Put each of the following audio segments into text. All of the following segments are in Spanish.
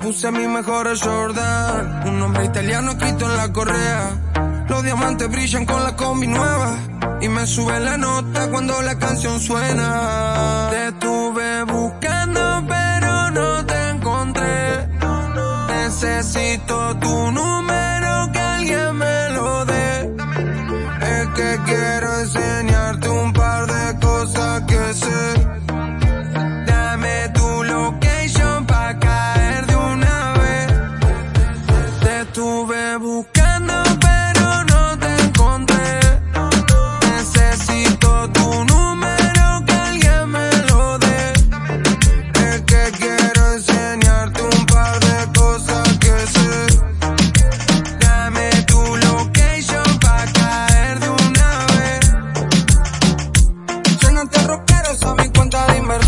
puse mi mejor Jordan. Un hombre italiano quito en la correa. Los diamantes brillan con la combi nueva. Y me sube la nota cuando la canción suena. Te estuve buscando, pero no te encontré. Necesito tu número, que alguien me lo dé. Es que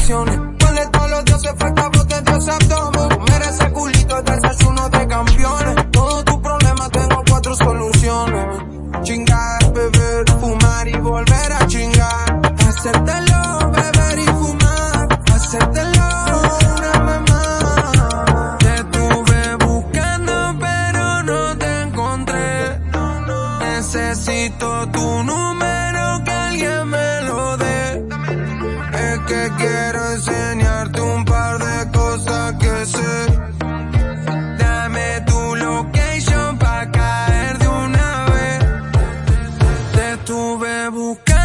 inversiones. Ponle todos los dioses falta de Dios abdomen. Merece culito de desayuno de campeones. Todo tu problema tengo cuatro soluciones. Chingar, beber, fumar y volver a chingar. Hacértelo, beber y fumar. Hacértelo. Necesito tu número, que alguien me. Es que quiero enseñarte un par de cosas que sé. Dame tu location pa' caer de una vez. Te estuve buscando.